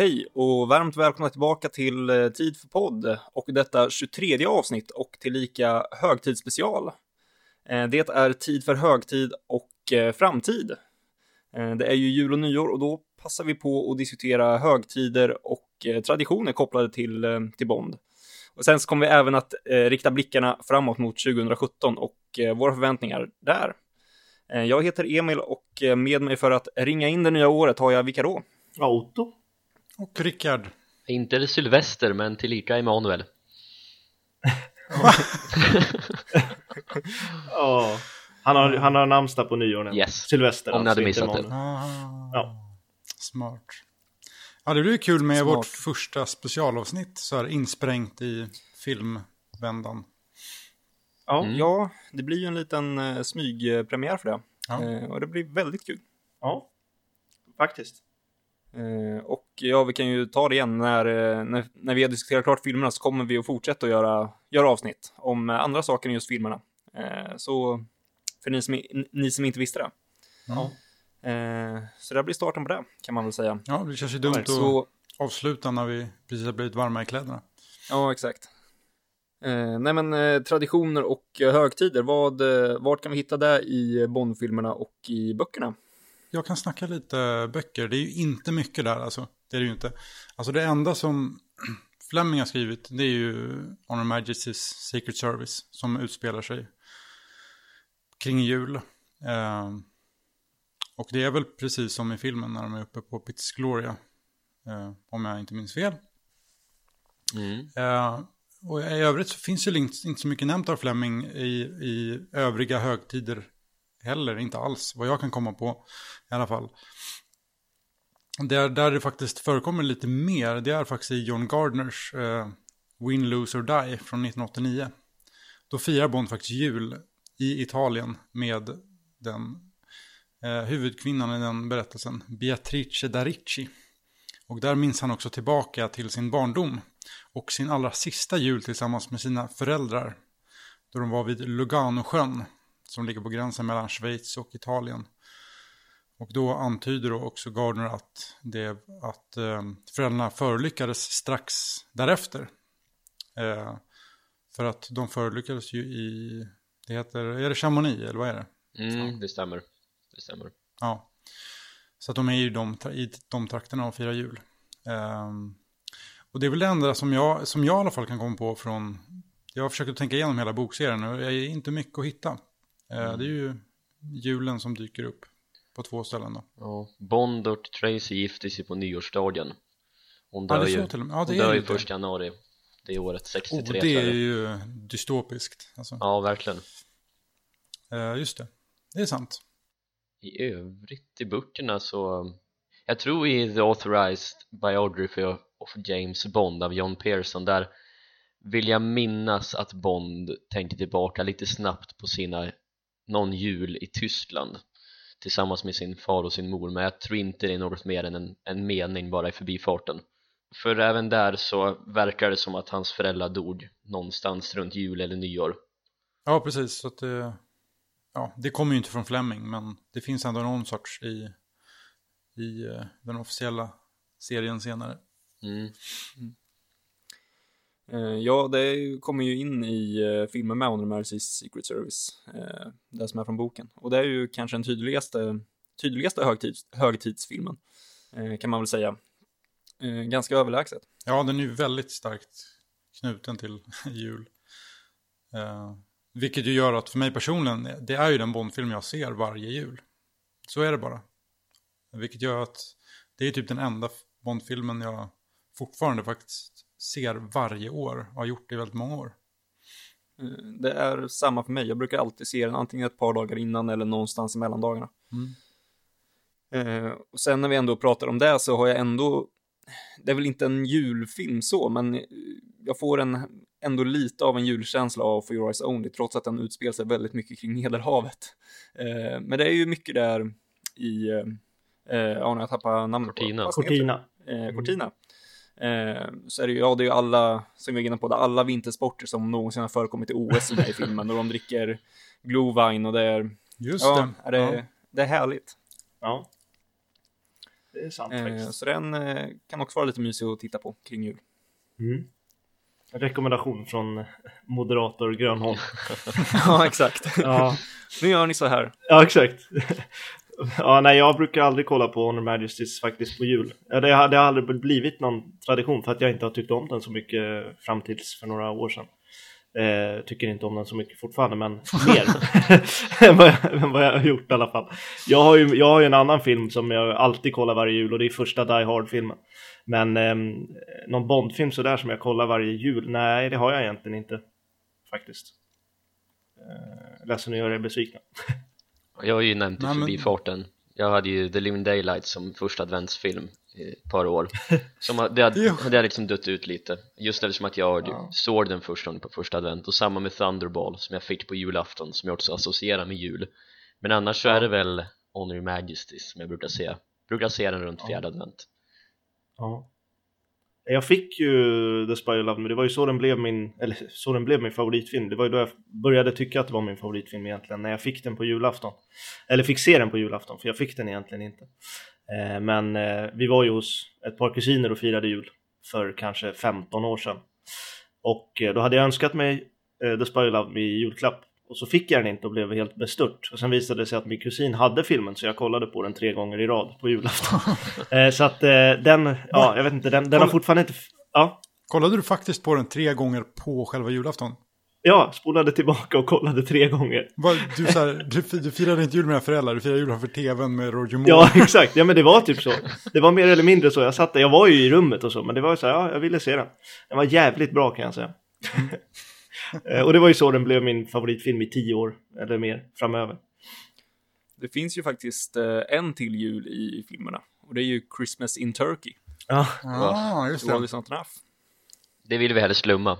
Hej och varmt välkomna tillbaka till eh, Tid för podd och detta 23 avsnitt och tillika högtidsspecial. Eh, det är tid för högtid och eh, framtid. Det är ju jul och nyår och då passar vi på att diskutera högtider och traditioner kopplade till, till Bond. Och sen så kommer vi även att rikta blickarna framåt mot 2017 och våra förväntningar där. Jag heter Emil och med mig för att ringa in det nya året har jag vilka då? Otto. Och Rickard. Inte det Sylvester, men tillika Emanuel. Ja. Han har, han har namnsdag på nyår nu. Yes. Sylvester Om ni hade inte missat det. Emanuel. Ah, Ja. Smart. Ja, det blir kul med Smart. vårt första specialavsnitt så här insprängt i filmvändan. Ja. Mm. Ja, det blir ju en liten eh, smygpremiär för det. Ja. Eh, och det blir väldigt kul. ja. Faktiskt. Eh, och ja, vi kan ju ta det igen när, eh, när, när vi har diskuterat klart filmerna så kommer vi att fortsätta att göra, göra avsnitt om eh, andra saker än just filmerna. Så för ni som, ni som inte visste det. Ja. Så det blir starten på det, kan man väl säga. Ja, det känns ju dumt att Så, avsluta när vi precis har blivit varma i kläderna. ja, exakt. Eh, nej men eh, traditioner och högtider, vad, eh, vart kan vi hitta det i Bondfilmerna och i böckerna? Jag kan snacka lite böcker. Det är ju inte mycket där alltså. Det är det ju inte. Alltså det enda som Fleming har skrivit det är ju Honor Majesty's Secret Service som utspelar sig kring jul. Eh, och det är väl precis som i filmen när de är uppe på Pitt's Gloria. Eh, om jag inte minns fel. Mm. Eh, och i övrigt så finns ju inte, så mycket nämnt av Fleming i, i övriga högtider heller, inte alls, vad jag kan komma på i alla fall. Där, där det faktiskt förekommer lite mer, det är faktiskt i John Gardners eh, Win, Lose or Die från 1989. Då firar Bond faktiskt jul i Italien med den eh, huvudkvinnan i den berättelsen, Beatrice d'Arici. Och där minns han också tillbaka till sin barndom och sin allra sista jul tillsammans med sina föräldrar. Då de var vid Luganosjön som ligger på gränsen mellan Schweiz och Italien. Och då antyder då också Gardner att, det, att eh, föräldrarna förolyckades strax därefter. Eh, för att de förolyckades ju i, det heter, är det Chamonix eller vad är det? Mm, det stämmer. Det stämmer. Ja. Så att de är ju de, i de trakterna och firar jul. Ehm, och det är väl det enda som jag, som jag i alla fall kan komma på från... Jag har försökt att tänka igenom hela bokserien och det är inte mycket att hitta. Eh, Det är ju julen som dyker upp på två ställen då. Ja, Bond och Tracy gifte sig på nyårsdagen. Hon dör det är ju, och. Ja, hon det dör ju första januari det året, Oh, 63 det tror är ju dystopiskt. Alltså. Ja, verkligen. Eh, just det, det är sant. I övrigt i böckerna så jag tror i The Authorized Biography of James Bond av John Pearson där vill jag minnas att Bond tänker tillbaka lite snabbt på sina någon jul i Tyskland tillsammans med sin far och sin mor men jag tror inte det är något mer än en, en mening bara i förbifarten för även där så verkar det som att hans föräldrar dog någonstans runt jul eller nyår Ja, precis. Så att det, ja, det kommer ju inte från Fleming, men det finns ändå någon sorts i, i eh, den officiella serien senare. mm. Eh, Eh, ja, det kommer ju in i eh, filmen med Honor Majesty's Secret Service, eh, det som är från boken. Och det är ju kanske den tydligaste, tydligaste högtids, högtidsfilmen, kan man väl säga. Ganska överlägset. Ja, den är ju väldigt starkt knuten till jul. Vilket ju gör att för mig personligen, det är ju den Bondfilm jag ser varje jul. Så är det bara. Vilket gör att det är typ den enda Bondfilmen jag fortfarande faktiskt ser varje år och har gjort det i väldigt många år. Eh, det är samma för mig, jag brukar alltid se den antingen ett par dagar innan eller någonstans i mellandagarna. Mm. Eh, och sen när vi ändå pratar om det så har jag ändå, det är väl inte en julfilm så, men eh, jag får en, ändå lite av en julkänsla av For Your Eyes Only, trots att den utspelar sig väldigt mycket kring Medelhavet. Eh, men det är ju mycket där i, eh, ja, när jag tappar namnet Cortina. på. Cortina. eh, Cortina. Eh, så är det ju, ja det är ju alla, som vi var inne på, det är alla vintersporter som någonsin har förekommit i OS i filmen och de dricker Glühwein och det är, Just ja, det. är det, Ja. det är härligt. Ja. det är sant Eh, faktiskt. så den eh, kan också vara lite mysig att titta på kring jul. Mm. En rekommendation från moderator Grönholm. ja, exakt. Ja, Nu gör ni så här. ja exakt. Ja, nej, jag brukar aldrig kolla på Honor Majesties faktiskt på jul. Det har, det har aldrig blivit någon tradition för att jag inte har tyckt om den så mycket fram tills för några år sedan. Eh, tycker inte om den så mycket fortfarande, men mer än, vad jag, än vad jag har gjort i alla fall. Jag har, ju, jag har ju en annan film som jag alltid kollar varje jul och det är första Die Hard-filmen. Men eh, någon Bond-film sådär som jag kollar varje jul, nej det har jag egentligen inte. Faktiskt. Eh, ledsen att göra er besvikna. Jag har ju nämnt i men- förbifarten Jag hade ju The Living Daylight som första adventsfilm i ett par år. Som det hade, det hade liksom dött ut lite. Just eftersom att jag Ja. såg den första på första advent. Och samma med Thunderball som jag fick på julafton som jag också associerar med jul. Men annars så är det väl Honor Majesty som jag brukar se brukar se den runt fjärde advent. Ja. Jag fick ju The Spy Who Loved Me, det var ju så den blev min, eller så den blev min favoritfilm. Det var ju då jag började tycka att det var min favoritfilm egentligen, när jag fick den på julafton. Eller fick se den på julafton, för jag fick den egentligen inte. Eh, men eh, vi var ju hos ett par kusiner och firade jul för kanske 15 år sedan. Och eh, då hade jag önskat mig eh, The Spy Who Loved Me i julklapp. Och så fick jag den inte och blev helt bestört. Och sen visade det sig att min kusin hade filmen så jag kollade på den tre gånger i rad på julafton. eh, så att eh, den, ja jag vet inte, den, den har fortfarande inte... Ja, Kollade du faktiskt på den tre gånger på själva julafton? ja, spolade tillbaka och kollade tre gånger. Du, så här, du, du firade inte jul med dina föräldrar, du firade jul för tvn med Roger Moore. Ja, exakt. Ja, men det var typ så. Det var mer eller mindre så. Jag satt där, jag var ju i rummet och så, men det var ju så här, ja, jag ville se den. Den var jävligt bra kan jag säga. Eh, och det var ju så den blev min favoritfilm i tio år, eller mer, framöver. Det finns ju faktiskt eh, en till jul i filmerna. Och det är ju Christmas in Turkey. Ja, ah, just det. det vill vi hellre slumma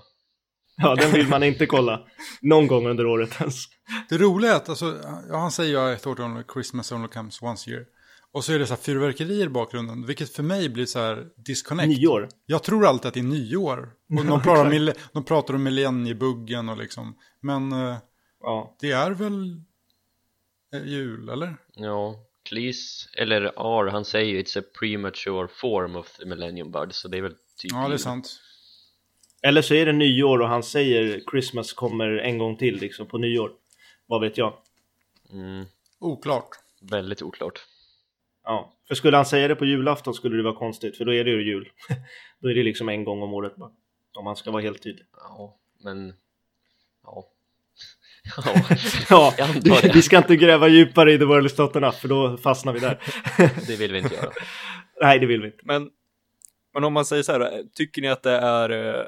ja, den vill man inte kolla någon gång under året ens. Det roliga är att, alltså, han säger ju ett år Christmas only comes once a year. Och så är det så här fyrverkerier i bakgrunden, vilket för mig blir så här disconnect. Nyår. Jag tror alltid att det är nyår. Och de, pratar om, de pratar om millenniebuggen och liksom. Men eh, Ja, det är väl eh, jul, eller? Ja, Cleese, eller R, han säger ju it's a premature form of the millennium bud så det är väl typ Ja, det är sant. Eller så är det nyår och han säger Christmas kommer en gång till liksom på nyår. Vad vet jag? mm, Oklart. Väldigt oklart Ja, för skulle han säga det på julafton skulle det vara konstigt, för då är det ju jul. då är det liksom en gång om året bara. Om man ska vara helt tydlig. Ja, men ja Ja, det. vi ska inte gräva djupare i The World is Not Enough, för då fastnar vi där. det vill vi inte göra Nej, det vill vi inte. Men, men om man säger så här, tycker ni att det är eh,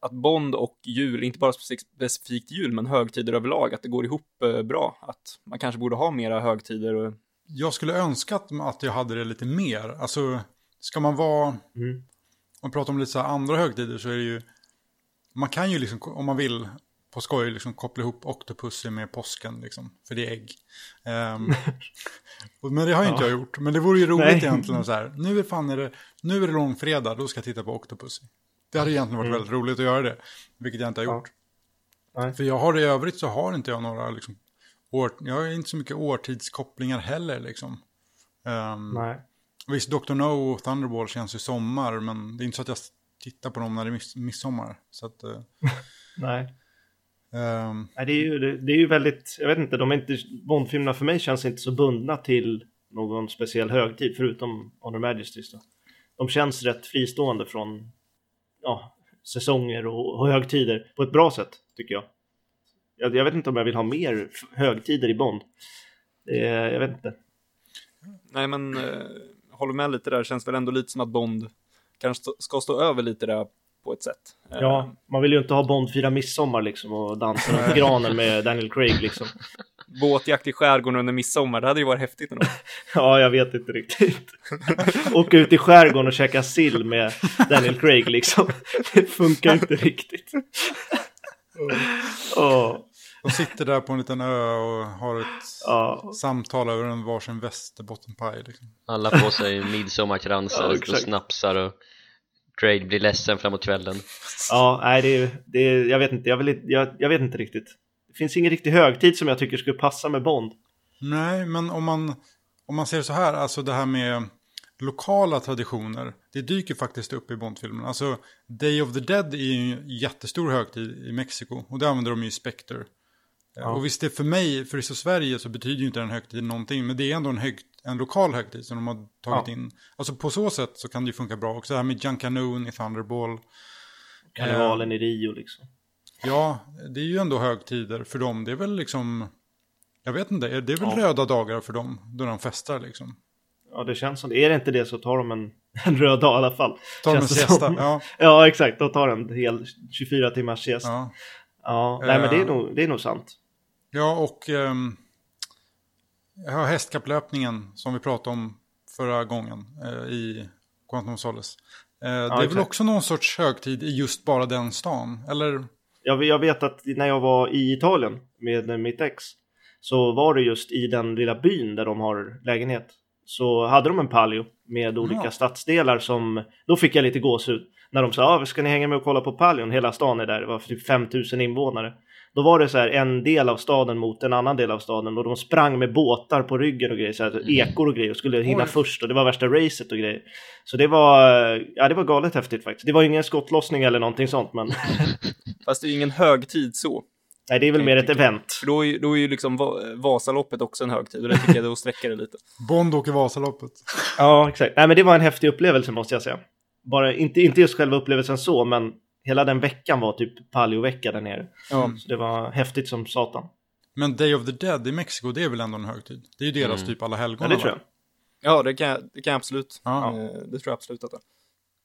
att Bond och jul, inte bara spec- specifikt jul, men högtider överlag, att det går ihop eh, bra? Att man kanske borde ha mera högtider? Jag skulle önska att, jag hade det lite mer. Alltså, ska man vara... Mm. Om man pratar om lite så här andra högtider så är det ju... Man kan ju liksom, om man vill, på skoj, liksom koppla ihop Octopussy med påsken, liksom. För det är ägg. Och- men det har ju inte Ja. jag gjort. Men det vore ju roligt Nej. egentligen så här. Nu är, fan är, det, nu är det långfredag, då ska jag titta på Octopussy. Det hade egentligen varit Mm. väldigt roligt att göra det. Vilket jag inte har Ja. gjort. Nej. För jag har i övrigt så har inte jag några liksom, år, jag har inte så mycket årtidskopplingar heller liksom. Um, Nej. visst, Dr. No och Thunderball känns ju sommar, men det är inte så att jag tittar på dem när det är miss, midsommar. Så att, eh, Nej. ehm, Nej, det är ju, det, det är ju väldigt, jag vet inte, de är inte, Bondfilmerna för mig känns inte så bundna till någon speciell högtid, förutom Honor Majesties då. De känns rätt fristående från, ja, säsonger och, och högtider på ett bra sätt, tycker jag. Jag. Jag vet inte om jag vill ha mer högtider i Bond. Är, jag vet inte. Nej, men eh, håller med lite där, känns väl ändå lite som att Bond kanske ska stå över lite där på ett sätt. Eh, Ja, man vill ju inte ha Bond fira midsommar liksom och dansa runt granen med Daniel Craig liksom. Båtjakt i skärgården under midsommar, det hade ju varit häftigt ändå. Ja, jag vet inte riktigt. Åka ut i skärgården och käka sill med Daniel Craig liksom. Det funkar inte riktigt. Åh, de sitter där på en liten ö och har ett ja. samtal över en varsin västerbottenpaj. Liksom. Alla får sig midsommarkransar Ja, och snapsar och Craig blir ledsen framåt kvällen ja, nej det det jag vet inte, jag, vill, jag, jag vet inte riktigt. Det finns ingen riktig högtid som jag tycker skulle passa med Bond. Nej, men om man, om man ser så här, alltså det här med lokala traditioner, det dyker faktiskt upp i Bondfilmen. Alltså Day of the Dead är ju en jättestor högtid i Mexiko och det använder de ju i Spectre. Ja. Och visst, det för mig, för i Sverige så betyder ju inte den högtiden någonting, men det är ändå en, hög, en lokal högtid som de har tagit ja. in. Alltså på så sätt så kan det ju funka bra. Också det här med Junkanoo i Thunderball. Karnevalen eh, i Rio liksom. Ja, det är ju ändå högtider för dem. Det är väl liksom, jag vet inte, det är väl ja. röda dagar för dem då de festar liksom. Ja, det känns som det. Är det inte det så tar de en, en röd dag i alla fall. Tar de en siesta, ja. ja, exakt. De tar en hel 24 timmars siesta. Ja. Ja. Nej, men det är, eh. nog, det är nog sant. Ja, och um, jag har hästkapplöpningen som vi pratade om förra gången uh, i Quantum Solace. Uh, ja, det är exakt. väl också någon sorts högtid i just bara den stan, eller? Jag, jag vet att när jag var i Italien med mitt ex så var det just i den lilla byn där de har lägenhet så hade de en palio med olika ja. stadsdelar som då fick jag lite gåshud när de sa ah, ska ni hänga med och kolla på palion? Hela stan är där, det var typ 5000 invånare. Då var det så här en del av staden mot en annan del av staden och de sprang med båtar på ryggen och grejer, så här, mm. ekor och grejer och skulle hinna Oj. först och det var värsta racet och grejer. Så det var, ja det var galet häftigt faktiskt. Det var ingen skottlossning eller någonting sånt men. Fast det är ju ingen högtid så. Nej, det är väl mer ett event. För då är, då är ju liksom Vasaloppet också en högtid och det tycker jag då sträcker det lite. Bond åker Vasaloppet. ja, exakt. Nej, men det var en häftig upplevelse måste jag säga. Bara, inte, inte just själva upplevelsen så, men hela den veckan var typ paleovecka där nere. Ja. Så det var häftigt som satan. Men Day of the Dead i Mexiko, det är väl ändå en högtid? Det är ju deras mm. typ alla helgon. Ja, det tror jag. Ja, det kan, det kan jag absolut. Ja. Eh, det tror jag absolut att det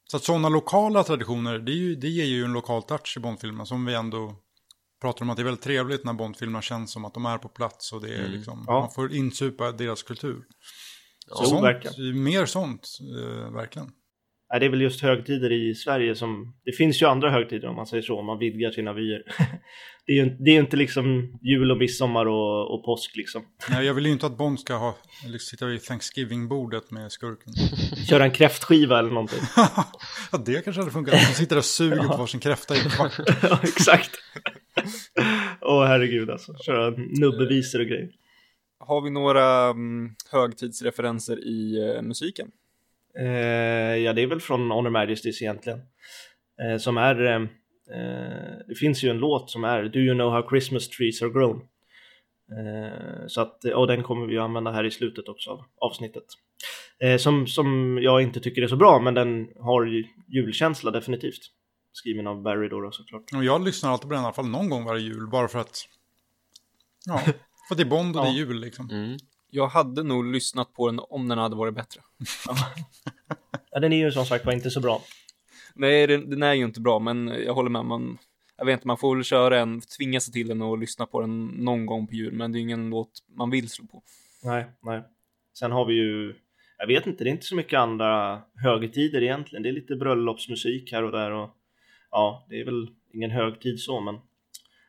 Så att sådana lokala traditioner, det, är ju, det ger ju en lokal touch i Bondfilmen som vi ändå pratar om att det är väldigt trevligt när Bondfilmerna känns som att de är på plats och det är mm. liksom, ja. man får insupa deras kultur. Ja, så sånt, mer sånt, eh, verkligen. Nej, det är väl just högtider i Sverige som, det finns ju andra högtider om man säger så, om man vidgar sina vyer. det är ju det är inte liksom jul och midsommar och, och påsk liksom. Nej, jag vill ju inte att Bond ska ha, eller sitta vid Thanksgiving-bordet med skurken. Köra en kräftskiva eller någonting. ja, det kanske hade funkat. De sitter och suger på varsin kräfta i en kvart. ja, exakt. Åh oh, herregud alltså, köra nubbevisor och grejer. Har vi några um, högtidsreferenser i uh, musiken? Uh, ja, det är väl från Honor Majesties egentligen. Uh, som är, det finns ju en låt som är Do you know how Christmas trees are grown? så att, och den kommer vi att använda här i slutet också av avsnittet. som, som jag inte tycker är så bra, men den har julkänsla definitivt skriven av Barry då, då såklart. Och jag lyssnar alltid på den i alla fall någon gång varje jul bara för att ja, för att det är Bond och ja. det är jul liksom. Mm. Jag hade nog lyssnat på den om den hade varit bättre. ja, den är ju som sagt var inte så bra. Nej, den, den, är ju inte bra, men jag håller med. Man, jag vet inte, man får väl köra en, tvinga sig till den och lyssna på den någon gång på jul, men det är ingen låt man vill slå på. Nej, nej. Sen har vi ju, jag vet inte, det är inte så mycket andra högtider egentligen. Det är lite bröllopsmusik här och där och ja, det är väl ingen högtid så, men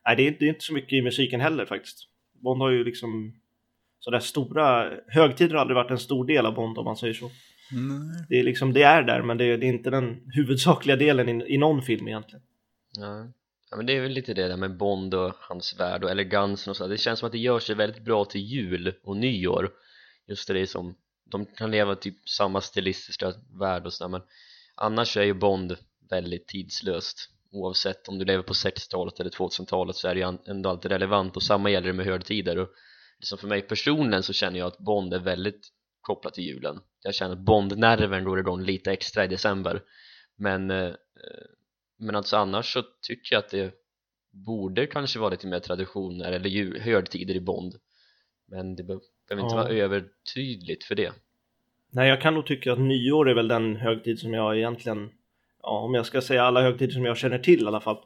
nej, det är, det är inte så mycket i musiken heller faktiskt. Bond har ju liksom sådär stora, högtider har aldrig varit en stor del av Bond om man säger så. Nej. Det är liksom, det är där, men det är, det är inte den huvudsakliga delen i, i någon film egentligen. Ja. ja, men det är väl lite det där med Bond och hans värld och elegansen och så. Det känns som att det gör sig väldigt bra till jul och nyår. Just det, som, de kan leva typ samma stilistiska värld och sådär, men annars är ju Bond väldigt tidslöst oavsett om du lever på 60-talet eller 2000-talet så är det ju ändå alltid relevant och samma gäller det med högtider och liksom för mig personligen så känner jag att Bond är väldigt kopplat till julen. Jag känner att Bond-nerven går igång lite extra i december. Men eh, men alltså annars så tycker jag att det borde kanske vara lite mer traditioner eller jul, högtider i Bond. Men det behöver inte ja. vara övertydligt för det. Nej, jag kan nog tycka att nyår är väl den högtid som jag egentligen ja, om jag ska säga alla högtider som jag känner till i alla fall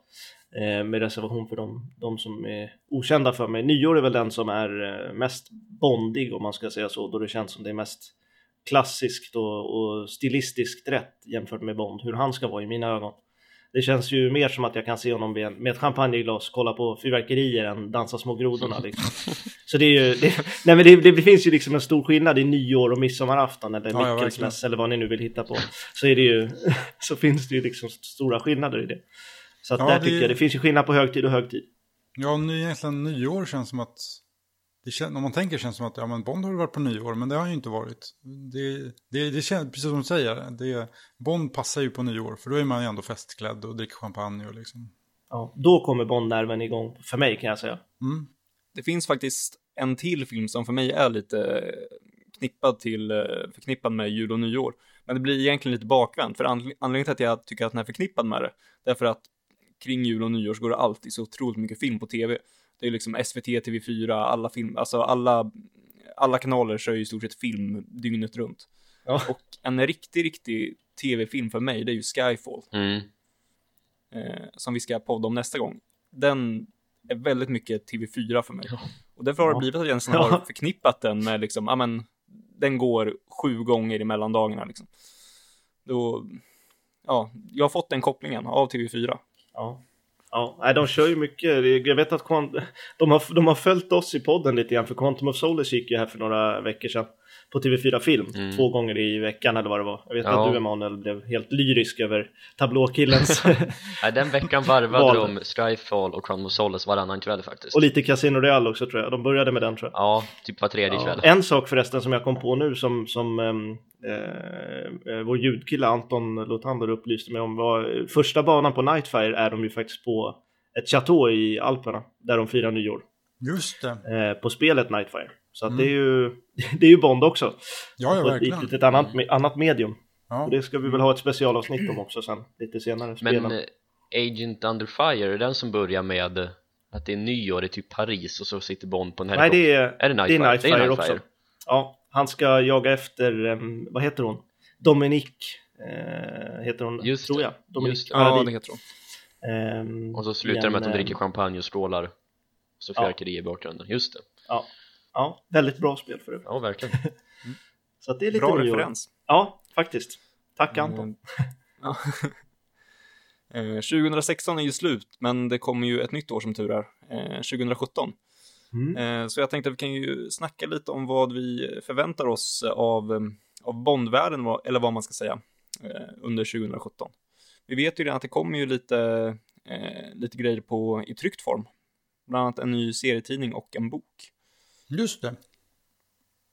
med reservation för de, de som är okända för mig. Nyår är väl den som är eh, mest bondig om man ska säga så, då det känns som det är mest klassiskt och, och stilistiskt rätt jämfört med Bond, hur han ska vara i mina ögon. Det känns ju mer som att jag kan se honom med ett champagneglas kolla på fyrverkerier än dansa små grodorna liksom. Så det är ju, det, nej men det, det, finns ju liksom en stor skillnad i nyår och midsommarafton eller ja, Mickelsmäss eller vad ni nu vill hitta på. Så är det ju, så finns det ju liksom stora skillnader i det. Så att ja, där det... tycker jag det finns ju skillnad på högtid och högtid. Ja, egentligen nyår känns som att det kän, om man tänker känns som att ja, men Bond har varit på nyår, men det har han ju inte varit. Det, det, det känns, precis som du säger, det, Bond passar ju på nyår, för då är man ju ändå festklädd och dricker champagne och liksom. Ja, då kommer Bond-nerven igång för mig kan jag säga. Mm. Det finns faktiskt en till film som för mig är lite knippad till, förknippad med jul och nyår. Men det blir egentligen lite bakvänt, för anledningen till att jag tycker att den är förknippad med det, därför att kring jul och nyår så går det alltid så otroligt mycket film på tv. Det är liksom SVT, TV4, alla film, alltså alla, alla kanaler kör ju i stort sett film dygnet runt. Ja. Och en riktig, riktig tv-film för mig, det är ju Skyfall. Mm. Eh, som vi ska podda om nästa gång. Den är väldigt mycket TV4 för mig. Ja. Och därför har det blivit att jag nästan Ja. har förknippat den med liksom, ja men, den går sju gånger i mellandagarna liksom. Då, ja, jag har fått den kopplingen av TV4. Ja. Ja, de kör ju mycket. Jag vet att de har, de har följt oss i podden lite grann, för Quantum of Solace gick ju här för några veckor sedan på TV4 Film, Mm. två gånger i veckan eller vad det var. Jag vet Ja. att du Emanuel blev helt lyrisk över tablåkillens Nej, den veckan varvade de Skyfall och Crown of Solace varannan kväll faktiskt. och lite Casino Royale också tror jag. De började med den tror jag. Ja, typ var tredje Ja. kväll. En sak förresten som jag kom på nu som, som ehm, eh, eh, vår ljudkille Anton Lothander upplyste mig om var första banan på Nightfire är de ju faktiskt på ett chateau i Alperna där de firar nyår Just det. eh, på spelet Nightfire. Så att Mm. det är ju det är ju Bond också. Ja, ja på ett verkligen. litet annat, annat medium. Ja. Och det ska vi väl ha ett specialavsnitt om också sen lite senare. Spelen. Men eh, Agent Under Fire, är den som börjar med att det är nyår i typ Paris och så sitter Bond på en Nej, helikopter? det är, Är det det är Nightfire? Nightfire, Det är också. Nightfire. Ja, han ska jaga efter, vad heter hon? Dominique eh, heter hon, Just tror jag. Dominique just. Ja, det heter hon. Ehm, Och så slutar det med att de dricker eh, champagne och skrålar. Och så Ja. fyrverkerier i bakgrunden. Just det. Ja, ja, väldigt bra spel för det. Ja, verkligen. Så att det är lite Bra referens. Ja, faktiskt. Tack Anton. Mm. Ja. Eh, 2016 är ju slut, men det kommer ju ett nytt år som tur är, eh, 2017. Mm. Eh, Så jag tänkte att vi kan ju snacka lite om vad vi förväntar oss av, eh, av Bondvärlden, eller vad man ska säga, eh, under 2017. Vi vet ju redan att det kommer ju lite, eh, lite grejer på, i tryckt form. Bland annat en ny serietidning och en bok. Just det.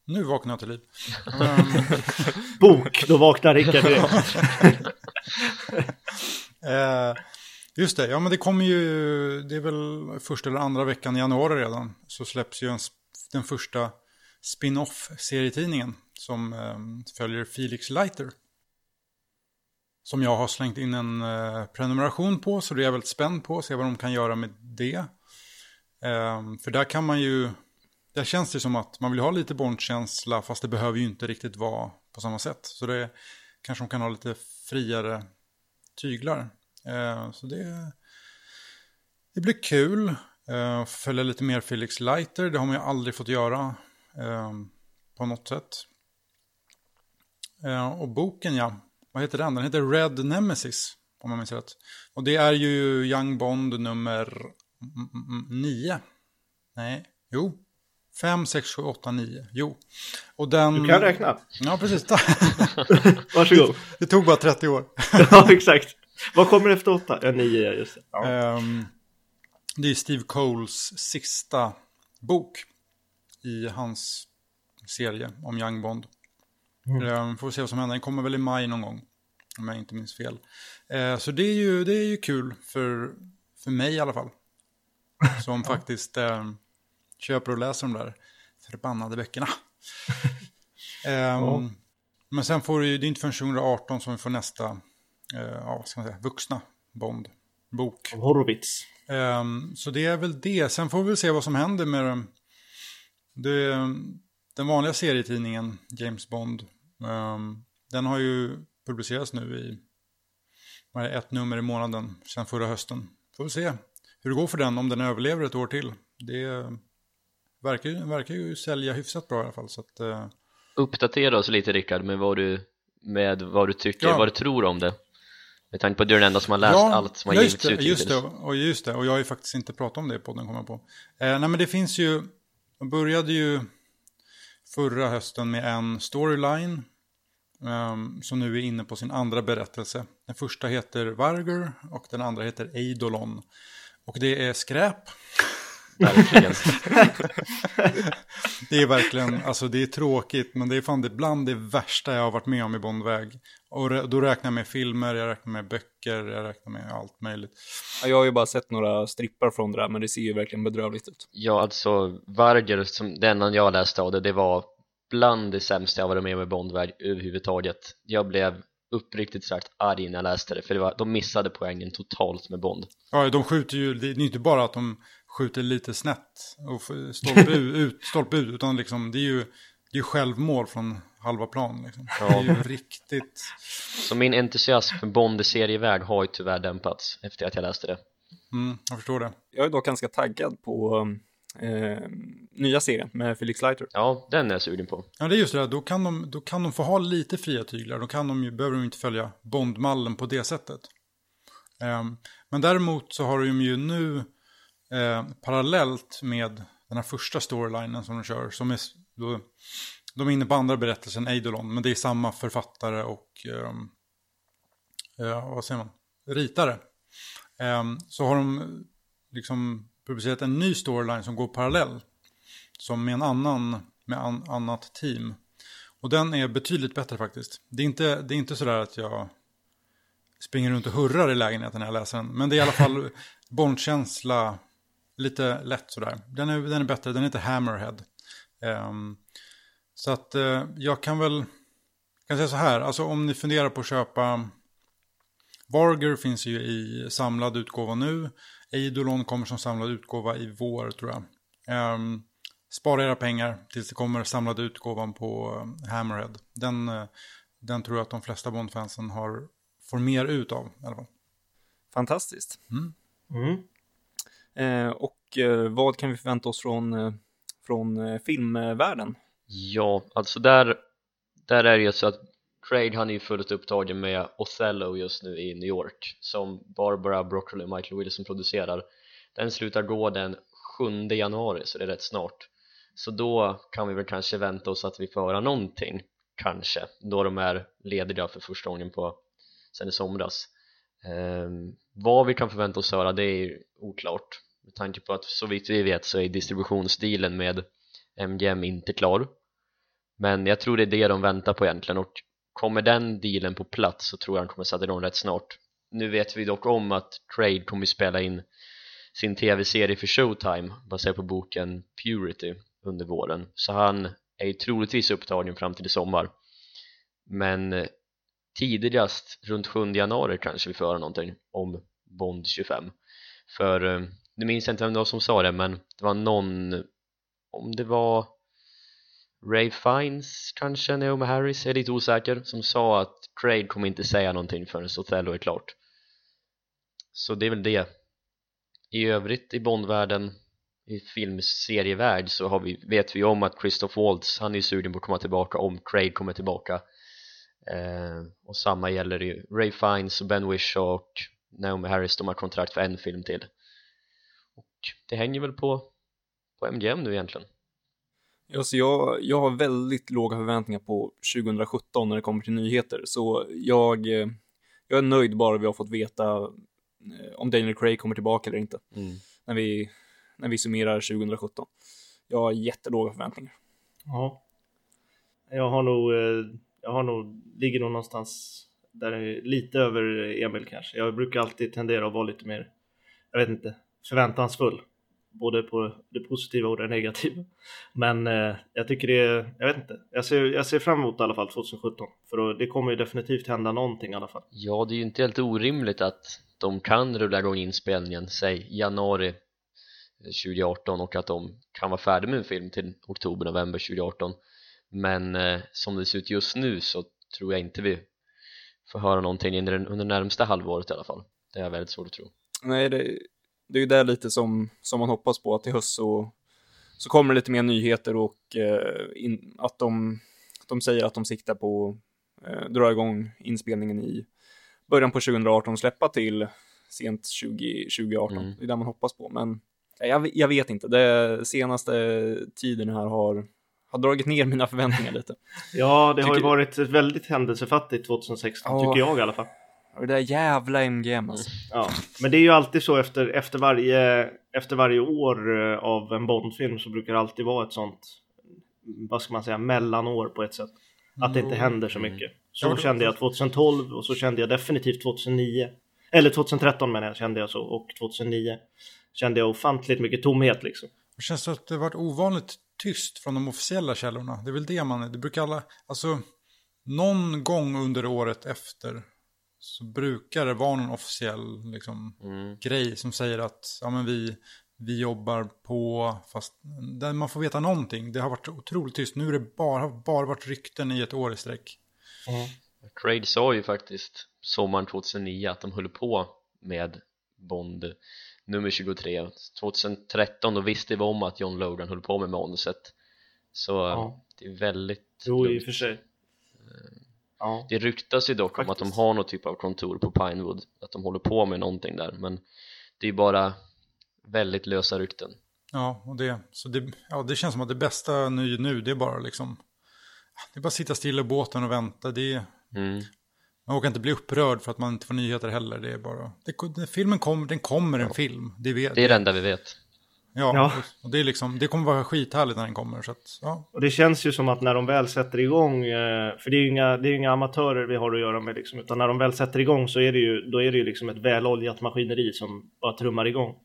Nu vaknar jag till liv. Ehm, Bok, då vaknar Rickard direkt. Eh, just det, ja men det kommer ju, det är väl första eller andra veckan i januari redan, så släpps ju en, den första spin-off-serietidningen som eh, följer Felix Leiter. Som jag har slängt in en eh, prenumeration på, så det är jag väldigt spänd på, se vad de kan göra med det. Eh, för där kan man ju, där känns det som att man vill ha lite Bond-känsla, fast det behöver ju inte riktigt vara på samma sätt. Så det kanske de kan ha lite friare tyglar. Eh, så det, det blir kul. Eh, följa lite mer Felix Leiter, det har man ju aldrig fått göra eh, på något sätt. Eh, och boken ja, vad heter den? Den heter Red Nemesis, om jag minns rätt. Och det är ju Young Bond nummer 9. Nej, jo. 5, 6, 7, 8, 9. Jo. Och den... Du kan räkna. Ja, precis. Varsågod. Det tog bara 30 år. ja, exakt. Vad kommer efter åtta? Ja, nio, ja, just det. Ja. Ehm, det är Steve Coles sista bok i hans serie om Young Bond. Ehm, får vi se vad som händer. Den kommer väl i maj någon gång, om jag inte minns fel. Eh, så det är ju, det är ju kul för, för mig i alla fall. Som faktiskt eh, köper och läser de där förbannade böckerna. Ehm, Ja. Men sen får det ju, det är inte förrän 2018 som vi får nästa, eh, ja, vad ska man säga, vuxna Bond-bok. Horowitz. Ehm, så det är väl det. Sen får vi väl se vad som händer med dem. det, den vanliga serietidningen James Bond. ehm, den har ju publicerats nu i det, ett nummer i månaden sedan förra hösten. Får vi se hur det går för den om den överlever ett år till. Det verkar, verkar ju sälja hyfsat bra i alla fall. Så att, eh, Uppdatera oss lite Rickard med vad du, med vad du tycker, Ja. vad du tror om det. Med tanke på att du är den enda som har läst allt som har ja, givits ut just det, och just det, och jag har ju faktiskt inte pratat om det i podden, kommer jag på. Eh, nej, men det finns ju, de började ju förra hösten med en storyline ehm, som nu är inne på sin andra berättelse. Den första heter Varger och den andra heter Eidolon. Och det är skräp. Verkligen. det är verkligen, alltså det är tråkigt, men det är fan det bland det värsta jag har varit med om i Bondväg. Och re- då räknar jag med filmer, jag räknar med böcker, jag räknar med allt möjligt. Ja, Jag har ju bara sett några strippar från det där, men det ser ju verkligen bedrövligt ut. Ja, alltså Varger, som den jag läste av det, det var bland det sämsta jag varit med om i Bondväg överhuvudtaget. Jag blev uppriktigt sagt arg när jag läste det, för det var, de missade poängen totalt med Bond. Ja, de skjuter ju, det är inte bara att de skjuter lite snett och stolpe ut, stolpe ut utan liksom det är ju, det är självmål från halva plan. Liksom. Det är ju riktigt... Så min entusiasm för Bond i serieväg har ju tyvärr dämpats efter att jag läste det. Mm, jag förstår det. Jag är dock ganska taggad på eh, nya serien med Felix Leiter. Ja, den är jag sugen på. Ja, det är just det där. Då kan, de, då kan de få ha lite fria tyglar. Då kan de ju, behöver de inte följa Bondmallen på det sättet. Ehm, men däremot så har de ju nu eh, parallellt med den här första storylinen som de kör. Som är, då, de är inne på andra berättelsen, Eidolon. Men det är samma författare och ehm, eh, vad säger man? ritare. Ehm, så har de liksom publicerat en ny storyline som går parallell. Som med en annan, med an, annat team. Och den är betydligt bättre faktiskt. Det är inte, det är inte sådär att jag springer runt och hurrar i lägenheten när jag läser den. Men det är i alla fall Bondkänsla, lite lätt sådär. Den är, den är bättre, den är inte Hammerhead. Ehm, så att eh, jag kan väl, kan säga så här, alltså om ni funderar på att köpa Varger finns ju i samlad utgåva nu. Eidolon kommer som samlad utgåva i vår tror jag. Ehm, spara era pengar tills det kommer samlade utgåvan på eh, Hammerhead. Den, eh, den tror jag att de flesta Bondfansen har, får mer ut av i alla fall. Fantastiskt. Mm. Eh, Eh, och eh, vad kan vi förvänta oss från, eh, från filmvärlden? Ja, alltså där, där är det ju så att Craig han är ju fullt upptagen med Othello just nu i New York som Barbara Broccoli och Michael Wilson producerar. Den slutar gå den 7 januari så det är rätt snart. Så då kan vi väl kanske vänta oss att vi får höra någonting kanske då de är lediga för första gången på sen i somras. Ehm, vad vi kan förvänta oss höra det är ju oklart med tanke på att så vitt vi vet så är distributionsstilen med MGM inte klar. Men jag tror det är det de väntar på egentligen. Och kommer den dealen på plats så tror jag han kommer sätta igång rätt snart. Nu vet vi dock om att Trade kommer spela in sin tv-serie för Showtime baserat på boken Purity under våren. Så han är ju troligtvis upptagen fram till i sommar. Men tidigast runt 7 januari kanske vi får höra någonting om Bond 25 för eh, nu minns jag inte vem det var som sa det men det var någon om det var Ray Fiennes kanske, Naomi Harris, jag är lite osäker som sa att Craig kommer inte säga någonting förrän Othello är klart. Så det är väl det. I övrigt i Bondvärlden i filmserievärld så har vi, vet vi om att Christoph Waltz han är ju sugen på att komma tillbaka om Craig kommer tillbaka. Eh, och samma gäller ju Ray Fiennes och Ben Wish och Naomi Harris de har kontrakt för en film till det hänger väl på på MGM nu egentligen Ja, så jag, jag har väldigt låga förväntningar på 2017 när det kommer till nyheter, så jag, eh, jag är nöjd bara vi har fått veta eh, om Daniel Craig kommer tillbaka eller inte mm. när vi, när vi summerar 2017. Jag har jättelåga förväntningar. Ja. Jag har nog, eh, jag har nog, ligger nog någonstans där lite över Emil kanske. Jag brukar alltid tendera att vara lite mer, jag vet inte, förväntansfull. Både på det positiva och det negativa. Men eh, jag tycker det är, jag vet inte, jag ser, jag ser fram emot i alla fall 2017. För då, det kommer ju definitivt hända någonting i alla fall. Ja, det är ju inte helt orimligt att de kan rulla igång inspelningen, säg januari 2018 och att de kan vara färdiga med en film till oktober, november 2018 men eh, som det ser ut just nu så tror jag inte vi får höra någonting under, under närmsta halvåret i alla fall det är jag väldigt svårt att tro Nej, det, det är ju där lite som, som man hoppas på att i höst så, så kommer det lite mer nyheter och eh, in, att de, de säger att de siktar på eh, dra igång inspelningen i början på 2018 släppa till sent 20, 2018. Mm. Det är där man hoppas på, men jag, jag vet inte. Det senaste tiden här har, har dragit ner mina förväntningar lite. Ja, det har ju Tycker- varit ett väldigt händelsefattigt 2016 Ja. tycker jag i alla fall. Och det där jävla MGM alltså. Ja, men det är ju alltid så efter, efter, varje, efter varje år eh, av en Bondfilm så brukar det alltid vara ett sånt, vad ska man säga, mellanår på ett sätt. Att det inte händer så mycket. Så Ja, kände jag 2012 och så kände jag definitivt 2009. Eller 2013 menar jag, kände jag så. Och 2009 kände jag ofantligt mycket tomhet liksom. Det känns att det har varit ovanligt tyst från de officiella källorna. Det är väl det man, det brukar alla, alltså någon gång under året efter så brukar det vara någon officiell liksom, Mm. grej som säger att ja, men vi, vi jobbar på, fast där man får veta någonting. Det har varit otroligt tyst. Nu är det bara, har bara varit rykten i ett år i sträck. Craig sa ju faktiskt sommaren 2009 att de höll på med Bond nummer 23 2013 då visste vi om att John Logan höll på med manuset så Ja. det är väldigt Jo, i och lugnt. för sig. Ja. Det ryktas ju dock om att de Faktiskt. har någon typ av kontor på Pinewood att de håller på med någonting där men det är bara väldigt lösa rykten Ja, och det, så det, ja, det känns som att det bästa nu, nu det är bara liksom, det är bara att sitta still i båten och vänta. Det mm. Man vågar inte bli upprörd för att man inte får nyheter heller. Det är bara... Det, filmen kommer, den kommer en film. Det, vet, det är det enda vi vet Ja, Ja. och det, är liksom, det kommer vara skithärligt när den kommer. Så att, ja. Och det känns ju som att när de väl sätter igång, eh, för det är ju inga, det är inga amatörer vi har att göra med liksom, utan när de väl sätter igång så är det ju, då är det ju liksom ett väloljat maskineri som bara trummar igång.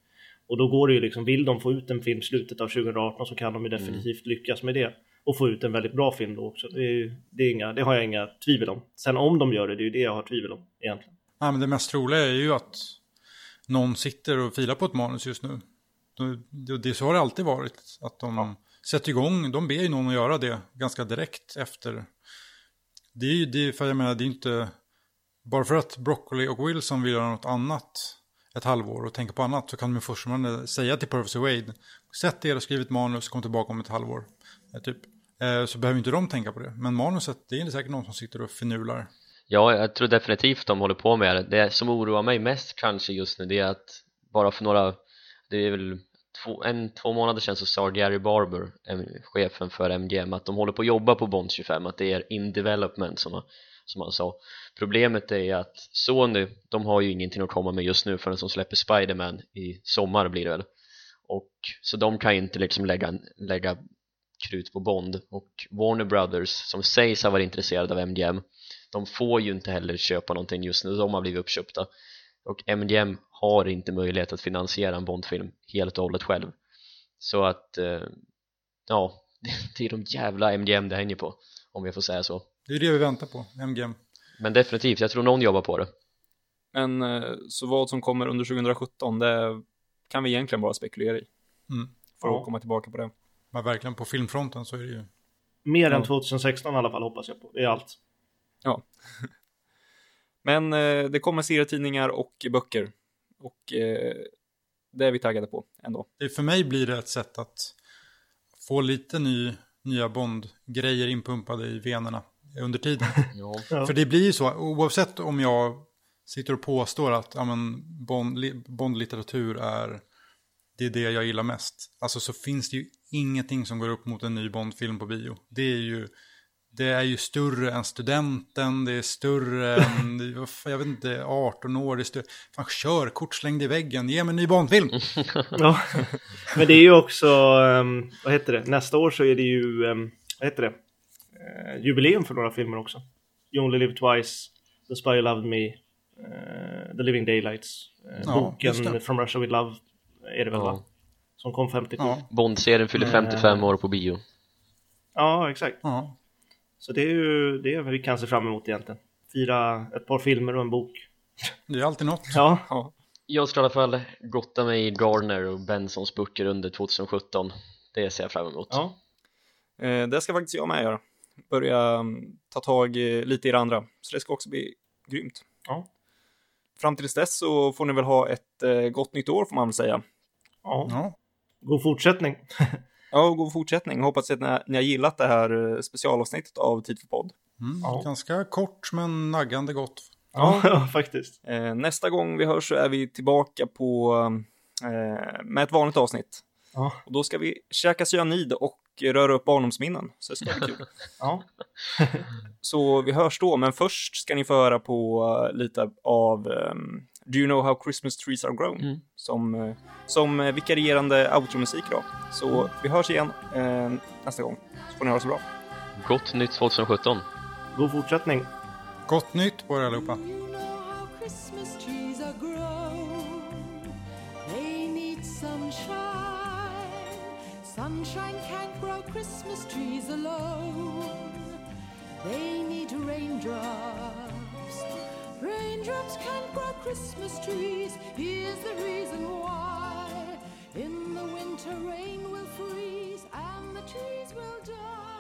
Och då går det ju liksom, vill de få ut en film slutet av 2018 så kan de ju definitivt lyckas med det. Och få ut en väldigt bra film då också. Det, är, det, är inga, det har jag inga tvivel om. Sen om de gör det, det är ju det jag har tvivel om egentligen. Nej, men det mest troliga är ju att någon sitter och filar på ett manus just nu. Det, det, det så har det alltid varit. Att de sätter igång, de ber ju någon att göra det ganska direkt efter. Det är ju det, för jag menar, det är inte... Bara för att Broccoli och Wilson vill göra något annat ett halvår och tänka på annat så kan de fortfarande säga till Purvis och Wade Sätt er och skriv ett manus, kom tillbaka om ett halvår. Eh, typ. Eh, så behöver inte de tänka på det. Men manuset, det är säkert någon som sitter och finular. Ja, jag tror definitivt de håller på med det. Det som oroar mig mest kanske just nu det är att bara för några, det är väl två, en, två månader sedan så sa Gary Barber, chefen för MGM, att de håller på att jobba på Bond 25, att det är in development som, han- som han sa. Problemet är att Sony, de har ju ingenting att komma med just nu förrän de släpper Spider-Man i sommar blir det väl. Och, så de kan ju inte liksom lägga, lägga krut på Bond och Warner Brothers som sägs ha varit intresserade av MGM de får ju inte heller köpa någonting just nu, de har blivit uppköpta och MGM har inte möjlighet att finansiera en Bondfilm helt och hållet själv så att eh, ja, det är de jävla MGM det hänger på om jag får säga så Det är det vi väntar på, MGM. men definitivt, jag tror någon jobbar på det Men eh, så vad som kommer under 2017, det kan vi egentligen bara spekulera i. Mm. För Ja. att komma tillbaka på det. Men verkligen på filmfronten så är det ju... Mer än Ja. 2016 i alla fall hoppas jag på. Det är allt. Ja. Men eh, det kommer serietidningar och böcker. Och eh, det är vi taggade på ändå. det. För mig blir det ett sätt att få lite ny, nya Bond-grejer inpumpade i venerna under tiden. ja. För det blir ju så, oavsett om jag sitter och påstår att ja, men, Bond, li- Bond-litteratur är det är det jag gillar mest. Alltså så finns det ju ingenting som går upp mot en ny Bond-film på bio. Det är ju, det är ju större än studenten, det är större än, jag vet inte, 18 år, det är större. Fan, körkort slängd i väggen, ge mig en ny Bond-film. Ja, men det är ju också, ehm, vad heter det, nästa år så är det ju, um, vad heter det, Eh, jubileum för några filmer också. You Only Live Twice, The Spy Who Loved Me, eh, The Living Daylights, eh, Ja, boken det. From Russia With Love är det väl va? Ja. Som kom 57. Ja, Ja, Bond-serien fyller 55 år på bio exakt. ja. Så det är ju det är vad vi kan se fram emot egentligen. Fira ett par filmer och en bok. Det är alltid något. Ja, Ja, Jag ska i alla fall gotta mig i Gardner och Bensons böcker under 2017 det ser jag fram emot ja. eh, det ska faktiskt jag med göra. Börja mm, ta tag lite i det andra. Så det ska också bli grymt. Ja. Fram tills dess så får ni väl ha ett eh, gott nytt år får man väl säga. ja. Ja, God fortsättning. Ja, och god fortsättning. Hoppas att ni, har gillat det här eh, specialavsnittet av Tid för podd. mm, Ja. ganska kort men naggande gott. Ja, ja faktiskt. Eh, nästa gång vi hörs så är vi tillbaka på, eh, med ett vanligt avsnitt. Ja. Och då ska vi käka cyanid och röra upp barndomsminnen. Så det ska bli kul. Ja. Så vi hörs då, men först ska ni få höra på lite av um, Do you know how Christmas trees are grown? Mm. Som, uh, som uh, vikarierande outro-musik då. Så vi hörs igen uh, nästa gång. Så får ni ha det så bra. Gott nytt 2017! God fortsättning. Gott nytt på er allihopa. You know how Christmas trees are grown. They need sunshine. Raindrops can't grow Christmas trees. Here's the reason why. In the winter, rain will freeze and the trees will die.